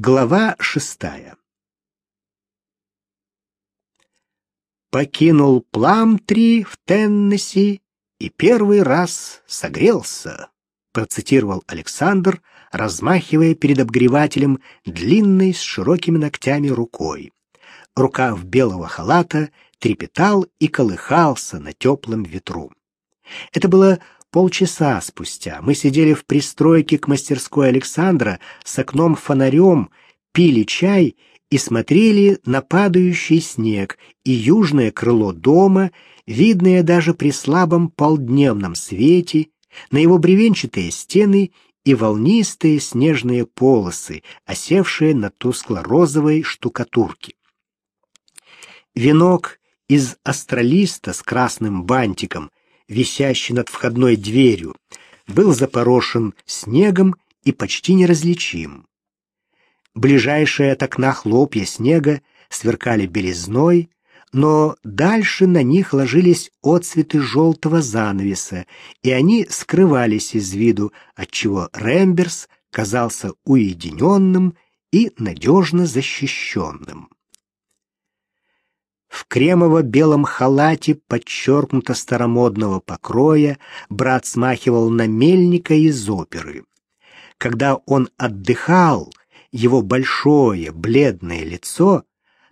Глава шестая Покинул Пламтри в Теннесси и первый раз согрелся, процитировал Александр, размахивая перед обогревателем длинной с широкими ногтями рукой. Рукав белого халата трепетал и колыхался на теплом ветру. Это было полчаса спустя мы сидели в пристройке к мастерской Александра с окном-фонарем, пили чай и смотрели на падающий снег и южное крыло дома, видное даже при слабом полдневном свете, на его бревенчатые стены и волнистые снежные полосы, осевшие на тускло-розовой штукатурке. Венок из астролиста с красным бантиком висящий над входной дверью, был запорошен снегом и почти неразличим. Ближайшие от окна хлопья снега сверкали белизной, но дальше на них ложились отцветы желтого занавеса, и они скрывались из виду, отчего Ремберс казался уединенным и надежно защищенным. В кремово-белом халате, подчеркнуто старомодного покроя, брат смахивал на мельника из оперы. Когда он отдыхал, его большое бледное лицо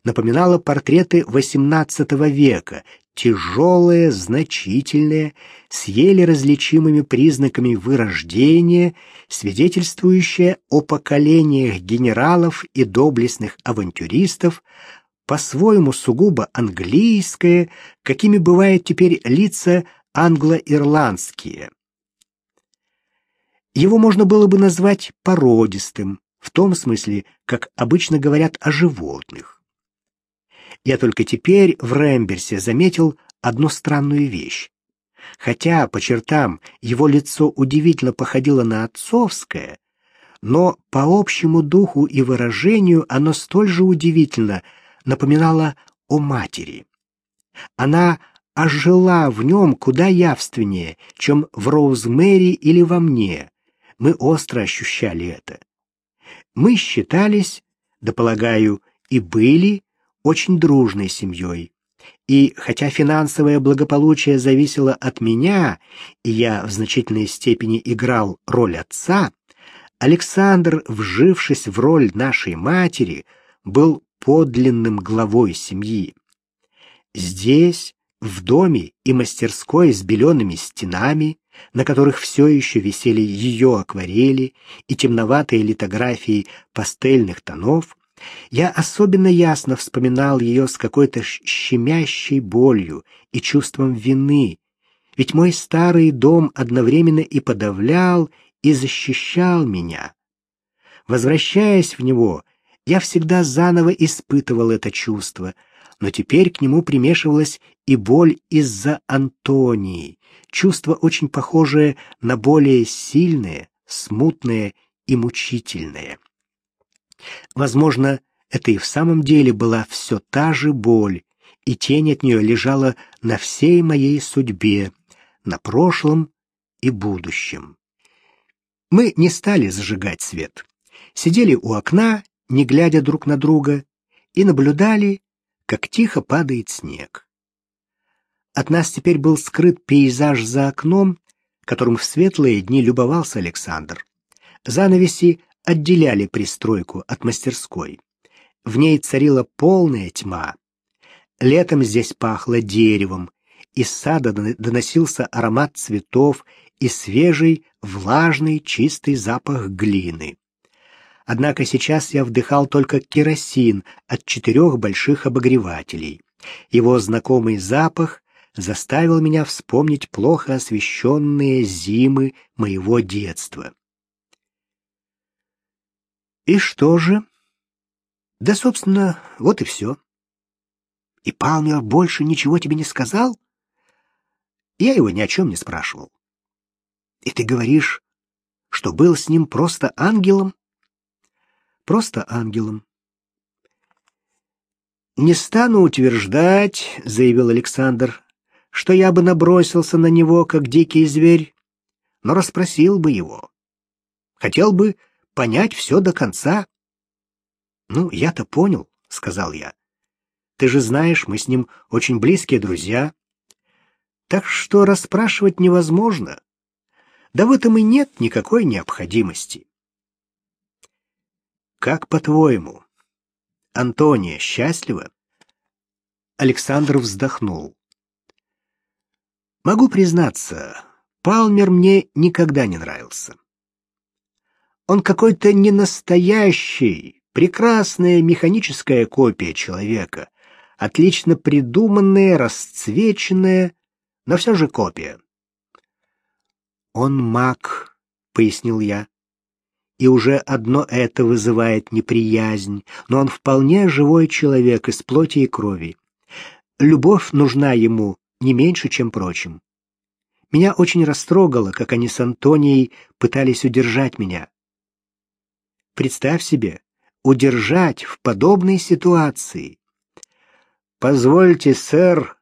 напоминало портреты XVIII века, тяжелое, значительное, с еле различимыми признаками вырождения, свидетельствующее о поколениях генералов и доблестных авантюристов, по-своему сугубо английское, какими бывают теперь лица англо-ирландские. Его можно было бы назвать породистым, в том смысле, как обычно говорят о животных. Я только теперь в Рэмберсе заметил одну странную вещь. Хотя по чертам его лицо удивительно походило на отцовское, но по общему духу и выражению оно столь же удивительно – напоминала о матери. Она ожила в нем куда явственнее, чем в Роузмэри или во мне. Мы остро ощущали это. Мы считались, да полагаю, и были очень дружной семьей. И хотя финансовое благополучие зависело от меня, и я в значительной степени играл роль отца, Александр, вжившись в роль нашей матери, был подлинным главой семьи. Здесь, в доме и мастерской с белеными стенами, на которых все еще висели ее акварели и темноватые литографии пастельных тонов, я особенно ясно вспоминал ее с какой-то щемящей болью и чувством вины, ведь мой старый дом одновременно и подавлял, и защищал меня. Возвращаясь в него, я всегда заново испытывал это чувство, но теперь к нему примешивалась и боль из-за Антонии, чувство очень похожее на более сильное, смутное и мучительное. Возможно, это и в самом деле была все та же боль, и тень от нее лежала на всей моей судьбе, на прошлом и будущем. Мы не стали зажигать свет. Сидели у окна не глядя друг на друга, и наблюдали, как тихо падает снег. От нас теперь был скрыт пейзаж за окном, которым в светлые дни любовался Александр. Занавеси отделяли пристройку от мастерской. В ней царила полная тьма. Летом здесь пахло деревом, из сада доносился аромат цветов и свежий, влажный, чистый запах глины. Однако сейчас я вдыхал только керосин от четырех больших обогревателей. Его знакомый запах заставил меня вспомнить плохо освещенные зимы моего детства. И что же? Да, собственно, вот и все. И Палмер больше ничего тебе не сказал? Я его ни о чем не спрашивал. И ты говоришь, что был с ним просто ангелом? Просто ангелом. «Не стану утверждать», — заявил Александр, — «что я бы набросился на него, как дикий зверь, но расспросил бы его. Хотел бы понять все до конца. Ну, я-то понял, сказал я. Ты же знаешь, мы с ним очень близкие друзья. Так что расспрашивать невозможно. Да в этом и нет никакой необходимости. Как по-твоему, Антония счастлива? Александр вздохнул. Могу признаться, Палмер мне никогда не нравился. Он какой-то ненастоящий, прекрасная механическая копия человека, отлично придуманная, расцвеченная, но все же копия. «Он маг», — пояснил я. И уже одно это вызывает неприязнь, но он вполне живой человек из плоти и крови. Любовь нужна ему не меньше, чем прочим. Меня очень растрогало, как они с Антонией пытались удержать меня. Представь себе, удержать в подобной ситуации. Позвольте, сэр,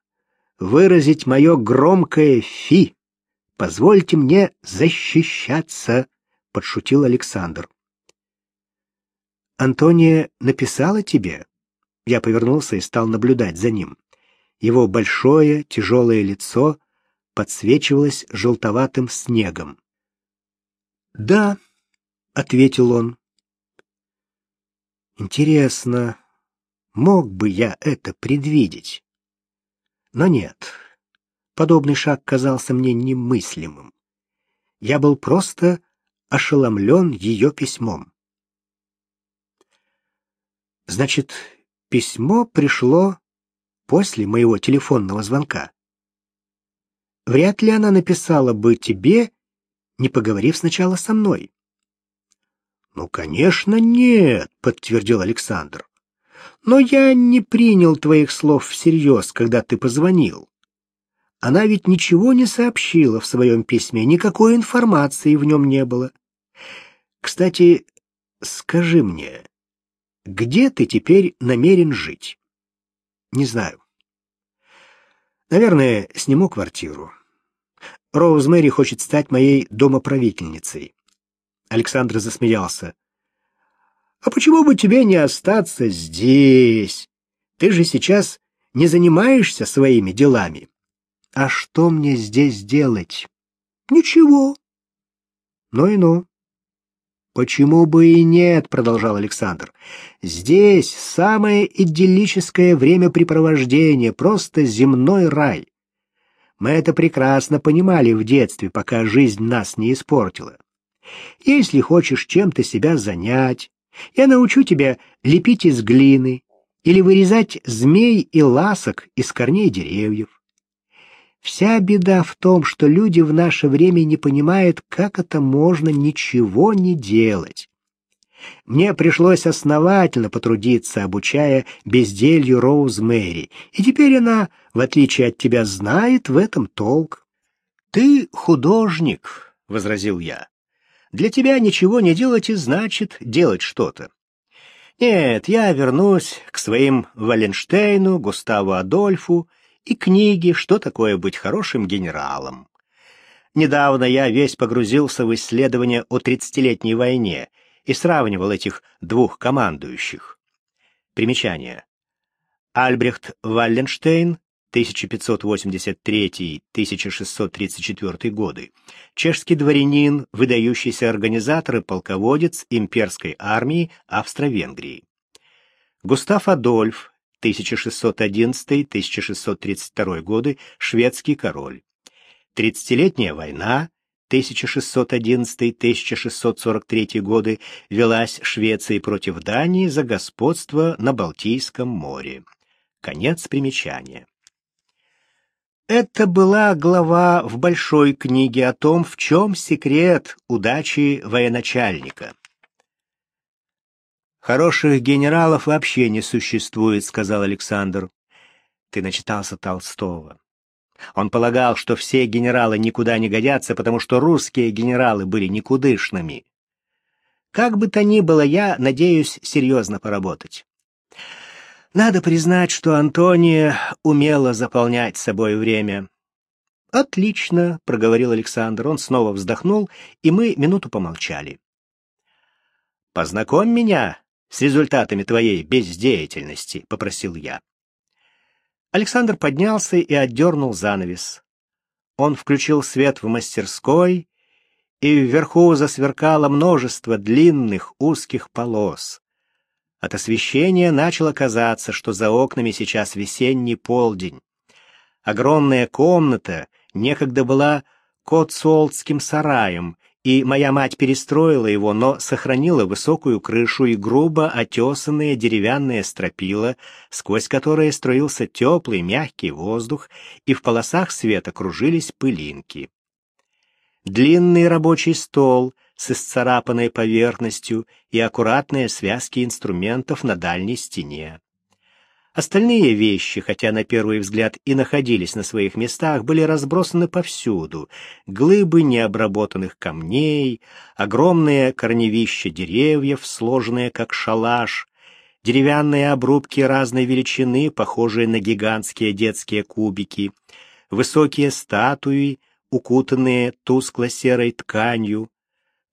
выразить мое громкое «фи». Позвольте мне защищаться, подшутил Александр. Антония написала тебе? Я повернулся и стал наблюдать за ним. Его большое, тяжелое лицо подсвечивалось желтоватым снегом. "Да", ответил он. Интересно, мог бы я это предвидеть? Но нет. Подобный шаг казался мне немыслимым. Я был просто ошеломлен ее письмом. Значит, письмо пришло после моего телефонного звонка. Вряд ли она написала бы тебе, не поговорив сначала со мной. Ну, конечно, нет, подтвердил Александр. Но я не принял твоих слов всерьез, когда ты позвонил. Она ведь ничего не сообщила в своем письме, никакой информации в нем не было. Кстати, скажи мне, где ты теперь намерен жить? Не знаю. Наверное, сниму квартиру. Роуз Мэри хочет стать моей домоправительницей. Александр засмеялся. А почему бы тебе не остаться здесь? Ты же сейчас не занимаешься своими делами. А что мне здесь делать? Ничего. Ну и ну. Почему бы и нет, продолжал Александр. Здесь самое идиллическое времяпрепровождение, просто земной рай. Мы это прекрасно понимали в детстве, пока жизнь нас не испортила. Если хочешь чем-то себя занять, я научу тебя лепить из глины или вырезать змей и ласок из корней деревьев. Вся беда в том, что люди в наше время не понимают, как это можно ничего не делать. Мне пришлось основательно потрудиться, обучая безделью Роуз Мэри, и теперь она, в отличие от тебя, знает в этом толк. «Ты художник», — возразил я. Для тебя ничего не делать и значит делать что-то. Нет, я вернусь к своим Валенштейну, Густаву Адольфу и книге «Что такое быть хорошим генералом». Недавно я весь погрузился в исследования о тридцатилетней войне и сравнивал этих двух командующих. Примечание. Альбрехт Валленштейн 1583-1634 годы, чешский дворянин, выдающийся организатор и полководец имперской армии Австро-Венгрии. Густав Адольф, 1611-1632 годы, шведский король. Тридцатилетняя война, 1611-1643 годы, велась Швецией против Дании за господство на Балтийском море. Конец примечания. Это была глава в большой книге о том, в чем секрет удачи военачальника. Хороших генералов вообще не существует, сказал Александр. Ты начитался Толстого. Он полагал, что все генералы никуда не годятся, потому что русские генералы были никудышными. Как бы то ни было, я надеюсь серьезно поработать. Надо признать, что Антония умела заполнять собой время. Отлично, проговорил Александр. Он снова вздохнул, и мы минуту помолчали. Познакомь меня с результатами твоей бездеятельности?» — попросил я. Александр поднялся и отдернул занавес. Он включил свет в мастерской, и вверху засверкало множество длинных узких полос. От освещения начало казаться, что за окнами сейчас весенний полдень. Огромная комната некогда была Котсуолтским сараем, и моя мать перестроила его, но сохранила высокую крышу и грубо отесанные деревянные стропила, сквозь которые струился теплый мягкий воздух, и в полосах света кружились пылинки. Длинный рабочий стол с исцарапанной поверхностью и аккуратные связки инструментов на дальней стене. Остальные вещи, хотя на первый взгляд и находились на своих местах, были разбросаны повсюду. Глыбы необработанных камней, огромные корневища деревьев, сложенные как шалаш, деревянные обрубки разной величины, похожие на гигантские детские кубики, высокие статуи, укутанные тускло-серой тканью,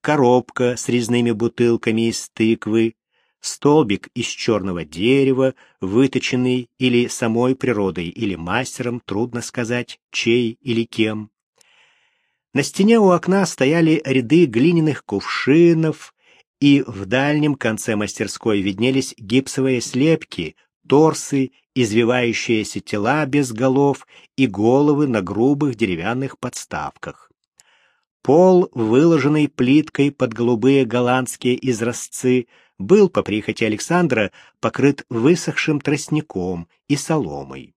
коробка с резными бутылками из тыквы, столбик из черного дерева, выточенный или самой природой, или мастером, трудно сказать, чей или кем. На стене у окна стояли ряды глиняных кувшинов, и в дальнем конце мастерской виднелись гипсовые слепки, торсы, извивающиеся тела без голов и головы на грубых деревянных подставках. Пол, выложенный плиткой под голубые голландские изразцы, был по прихоти Александра покрыт высохшим тростником и соломой.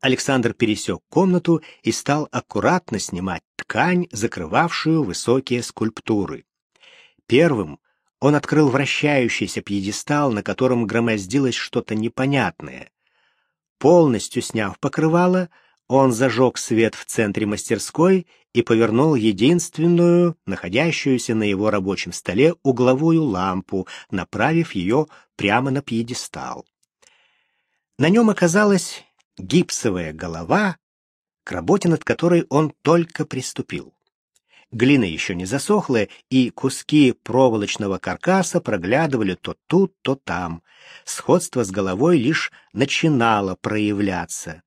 Александр пересек комнату и стал аккуратно снимать ткань, закрывавшую высокие скульптуры. Первым он открыл вращающийся пьедестал, на котором громоздилось что-то непонятное. Полностью сняв покрывало, он зажег свет в центре мастерской и повернул единственную, находящуюся на его рабочем столе, угловую лампу, направив ее прямо на пьедестал. На нем оказалась гипсовая голова, к работе над которой он только приступил. Глина еще не засохла, и куски проволочного каркаса проглядывали то тут, то там. Сходство с головой лишь начинало проявляться.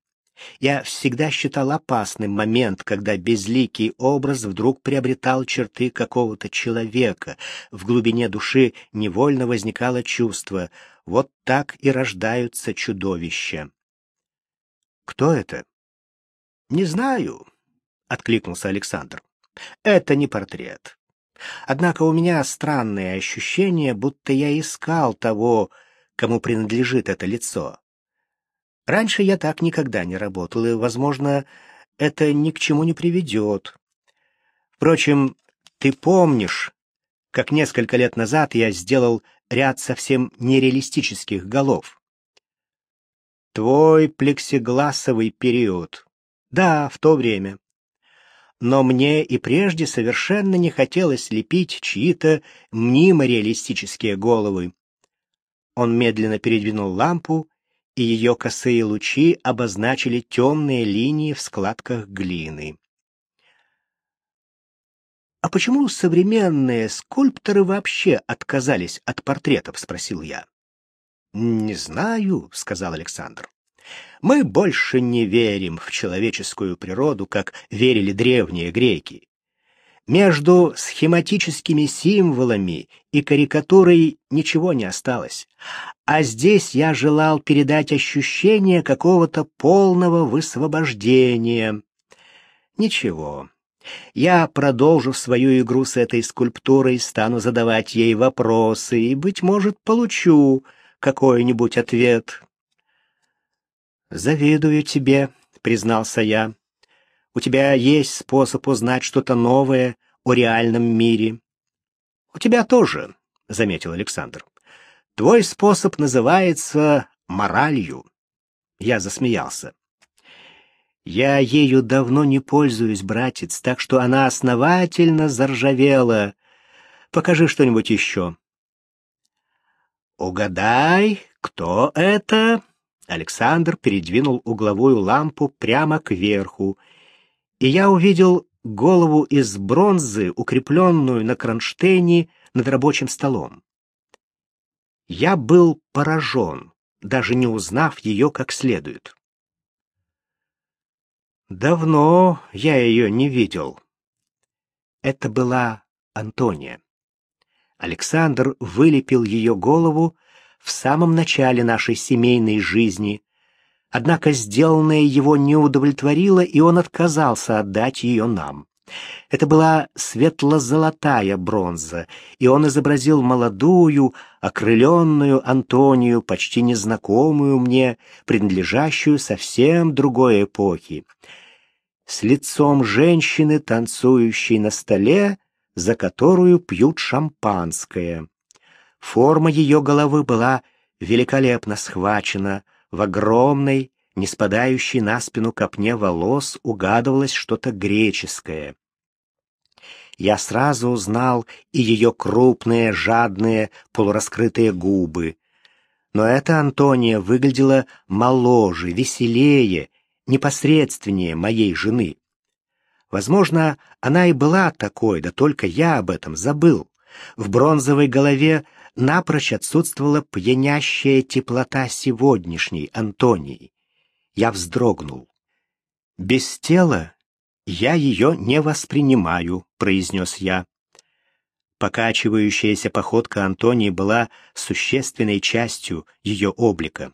Я всегда считал опасным момент, когда безликий образ вдруг приобретал черты какого-то человека. В глубине души невольно возникало чувство «вот так и рождаются чудовища». «Кто это?» «Не знаю», — откликнулся Александр. «Это не портрет. Однако у меня странное ощущение, будто я искал того, кому принадлежит это лицо. Раньше я так никогда не работал, и, возможно, это ни к чему не приведет. Впрочем, ты помнишь, как несколько лет назад я сделал ряд совсем нереалистических голов? Твой плексигласовый период. Да, в то время. Но мне и прежде совершенно не хотелось лепить чьи-то мнимо реалистические головы. Он медленно передвинул лампу и ее косые лучи обозначили темные линии в складках глины. «А почему современные скульпторы вообще отказались от портретов?» — спросил я. «Не знаю», — сказал Александр. «Мы больше не верим в человеческую природу, как верили древние греки. Между схематическими символами и карикатурой ничего не осталось. А здесь я желал передать ощущение какого-то полного высвобождения. Ничего. Я продолжу свою игру с этой скульптурой, стану задавать ей вопросы и, быть может, получу какой-нибудь ответ. «Завидую тебе», — признался я. У тебя есть способ узнать что-то новое о реальном мире. У тебя тоже, заметил Александр. Твой способ называется моралью. Я засмеялся. Я ею давно не пользуюсь, братец, так что она основательно заржавела. Покажи что-нибудь еще. Угадай, кто это? Александр передвинул угловую лампу прямо кверху и я увидел голову из бронзы, укрепленную на кронштейне над рабочим столом. Я был поражен, даже не узнав ее как следует. Давно я ее не видел. Это была Антония. Александр вылепил ее голову в самом начале нашей семейной жизни, однако сделанное его не удовлетворило, и он отказался отдать ее нам. Это была светло-золотая бронза, и он изобразил молодую, окрыленную Антонию, почти незнакомую мне, принадлежащую совсем другой эпохе, с лицом женщины, танцующей на столе, за которую пьют шампанское. Форма ее головы была великолепно схвачена, в огромной, не спадающей на спину копне волос угадывалось что-то греческое. Я сразу узнал и ее крупные, жадные, полураскрытые губы. Но эта Антония выглядела моложе, веселее, непосредственнее моей жены. Возможно, она и была такой, да только я об этом забыл. В бронзовой голове напрочь отсутствовала пьянящая теплота сегодняшней Антонии я вздрогнул. «Без тела я ее не воспринимаю», — произнес я. Покачивающаяся походка Антонии была существенной частью ее облика.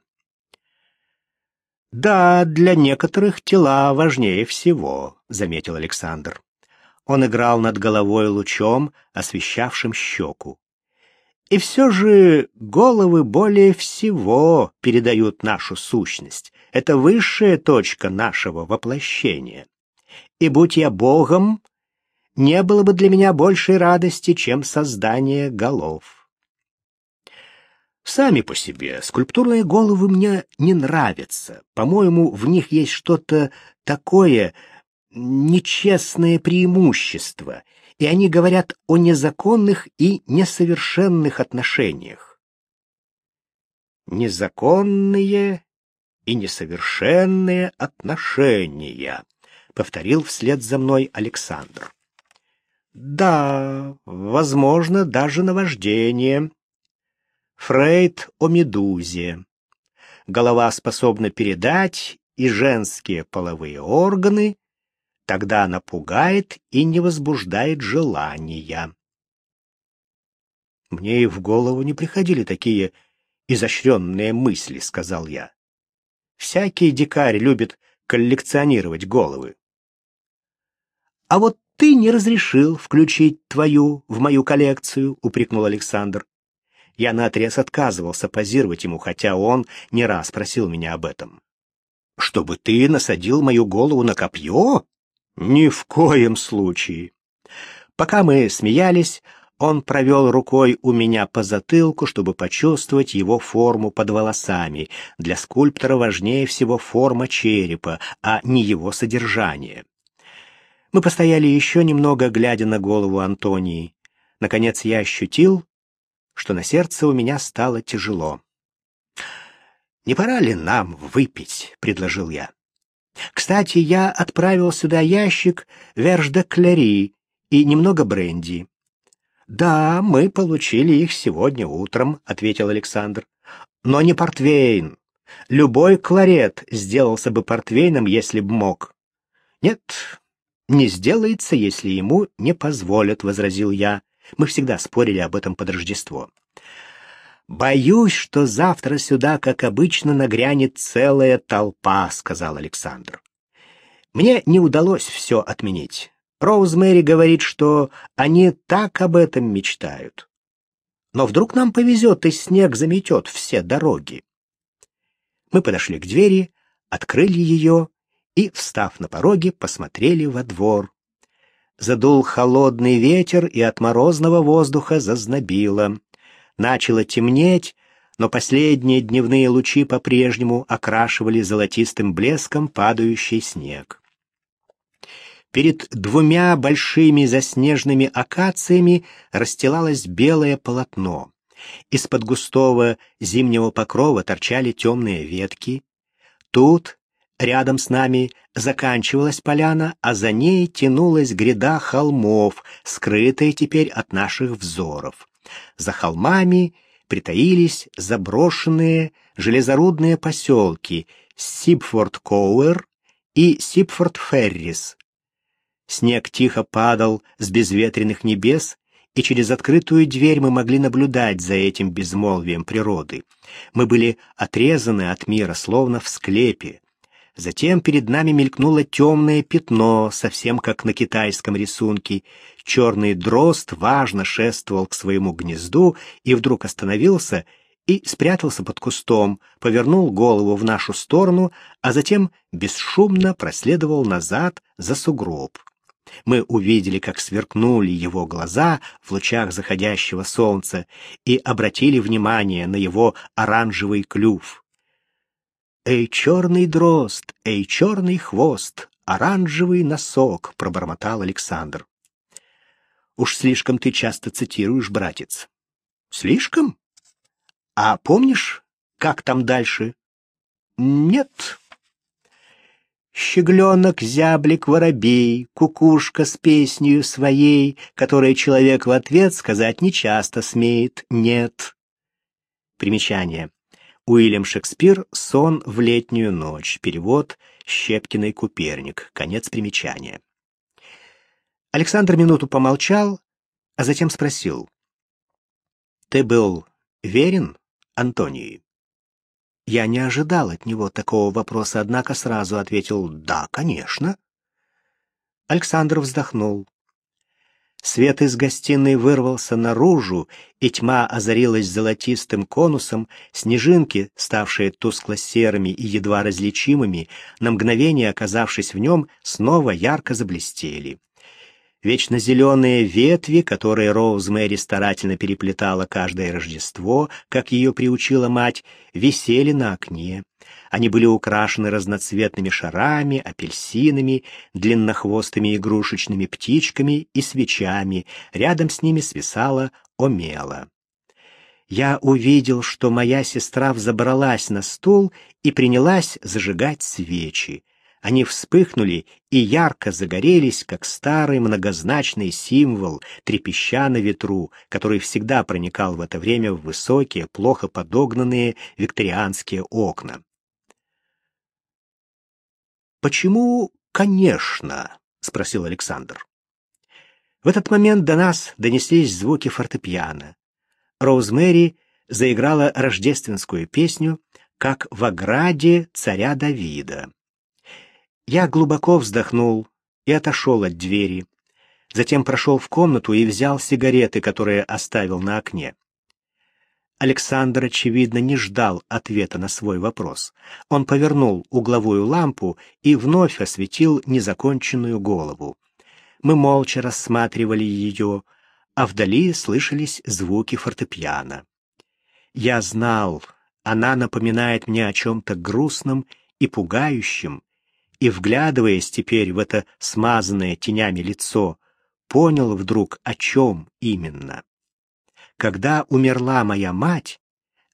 «Да, для некоторых тела важнее всего», — заметил Александр. Он играл над головой лучом, освещавшим щеку. И все же головы более всего передают нашу сущность. Это высшая точка нашего воплощения. И будь я Богом, не было бы для меня большей радости, чем создание голов. Сами по себе скульптурные головы мне не нравятся. По-моему, в них есть что-то такое нечестное преимущество — и они говорят о незаконных и несовершенных отношениях. Незаконные и несовершенные отношения, повторил вслед за мной Александр. Да, возможно, даже наваждение. Фрейд о медузе. Голова способна передать и женские половые органы, Тогда она пугает и не возбуждает желания. Мне и в голову не приходили такие изощренные мысли, сказал я. Всякий дикарь любит коллекционировать головы. А вот ты не разрешил включить твою в мою коллекцию, упрекнул Александр. Я наотрез отказывался позировать ему, хотя он не раз просил меня об этом. Чтобы ты насадил мою голову на копье? Ни в коем случае. Пока мы смеялись, он провел рукой у меня по затылку, чтобы почувствовать его форму под волосами. Для скульптора важнее всего форма черепа, а не его содержание. Мы постояли еще немного, глядя на голову Антонии. Наконец я ощутил, что на сердце у меня стало тяжело. «Не пора ли нам выпить?» — предложил я. Кстати, я отправил сюда ящик верж-де-клери и немного бренди. Да, мы получили их сегодня утром, ответил Александр. Но не портвейн. Любой кларет сделался бы портвейном, если б мог. Нет, не сделается, если ему не позволят, возразил я. Мы всегда спорили об этом под Рождество. «Боюсь, что завтра сюда, как обычно, нагрянет целая толпа», — сказал Александр. «Мне не удалось все отменить. Роузмэри говорит, что они так об этом мечтают. Но вдруг нам повезет, и снег заметет все дороги». Мы подошли к двери, открыли ее и, встав на пороге, посмотрели во двор. Задул холодный ветер, и от морозного воздуха зазнобило. Начало темнеть, но последние дневные лучи по-прежнему окрашивали золотистым блеском падающий снег. Перед двумя большими заснеженными акациями расстилалось белое полотно. Из-под густого зимнего покрова торчали темные ветки. Тут, рядом с нами, заканчивалась поляна, а за ней тянулась гряда холмов, скрытая теперь от наших взоров. За холмами притаились заброшенные железорудные поселки Сипфорд-Коуэр и Сипфорд-Феррис. Снег тихо падал с безветренных небес, и через открытую дверь мы могли наблюдать за этим безмолвием природы. Мы были отрезаны от мира, словно в склепе. Затем перед нами мелькнуло темное пятно, совсем как на китайском рисунке. Черный дрозд важно шествовал к своему гнезду и вдруг остановился и спрятался под кустом, повернул голову в нашу сторону, а затем бесшумно проследовал назад за сугроб. Мы увидели, как сверкнули его глаза в лучах заходящего солнца и обратили внимание на его оранжевый клюв. «Эй, черный дрозд, эй, черный хвост, оранжевый носок!» — пробормотал Александр. «Уж слишком ты часто цитируешь, братец». «Слишком? А помнишь, как там дальше?» «Нет», Щегленок, зяблик, воробей, кукушка с песнею своей, которой человек в ответ сказать нечасто смеет «нет». Примечание. Уильям Шекспир «Сон в летнюю ночь». Перевод Щепкиной Куперник. Конец примечания. Александр минуту помолчал, а затем спросил. «Ты был верен Антонии?» Я не ожидал от него такого вопроса, однако сразу ответил «да, конечно». Александр вздохнул. Свет из гостиной вырвался наружу, и тьма озарилась золотистым конусом, снежинки, ставшие тускло-серыми и едва различимыми, на мгновение оказавшись в нем, снова ярко заблестели. Вечно зеленые ветви, которые Роуз Мэри старательно переплетала каждое Рождество, как ее приучила мать, висели на окне. Они были украшены разноцветными шарами, апельсинами, длиннохвостыми игрушечными птичками и свечами. Рядом с ними свисала омела. Я увидел, что моя сестра взобралась на стул и принялась зажигать свечи. Они вспыхнули и ярко загорелись, как старый многозначный символ, трепеща на ветру, который всегда проникал в это время в высокие, плохо подогнанные викторианские окна. «Почему, конечно?» — спросил Александр. В этот момент до нас донеслись звуки фортепиано. Роузмэри заиграла рождественскую песню «Как в ограде царя Давида». Я глубоко вздохнул и отошел от двери. Затем прошел в комнату и взял сигареты, которые оставил на окне. Александр, очевидно, не ждал ответа на свой вопрос. Он повернул угловую лампу и вновь осветил незаконченную голову. Мы молча рассматривали ее, а вдали слышались звуки фортепиано. Я знал, она напоминает мне о чем-то грустном и пугающем, и, вглядываясь теперь в это смазанное тенями лицо, понял вдруг, о чем именно. Когда умерла моя мать,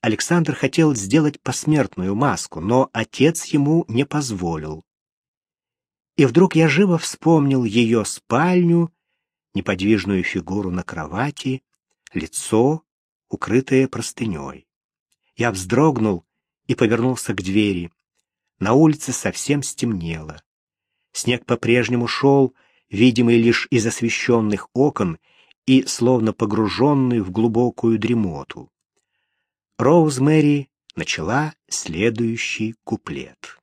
Александр хотел сделать посмертную маску, но отец ему не позволил. И вдруг я живо вспомнил ее спальню, неподвижную фигуру на кровати, лицо, укрытое простыней. Я вздрогнул и повернулся к двери. На улице совсем стемнело. Снег по-прежнему шел, видимый лишь из освещенных окон и словно погруженный в глубокую дремоту. Роуз Мэри начала следующий куплет.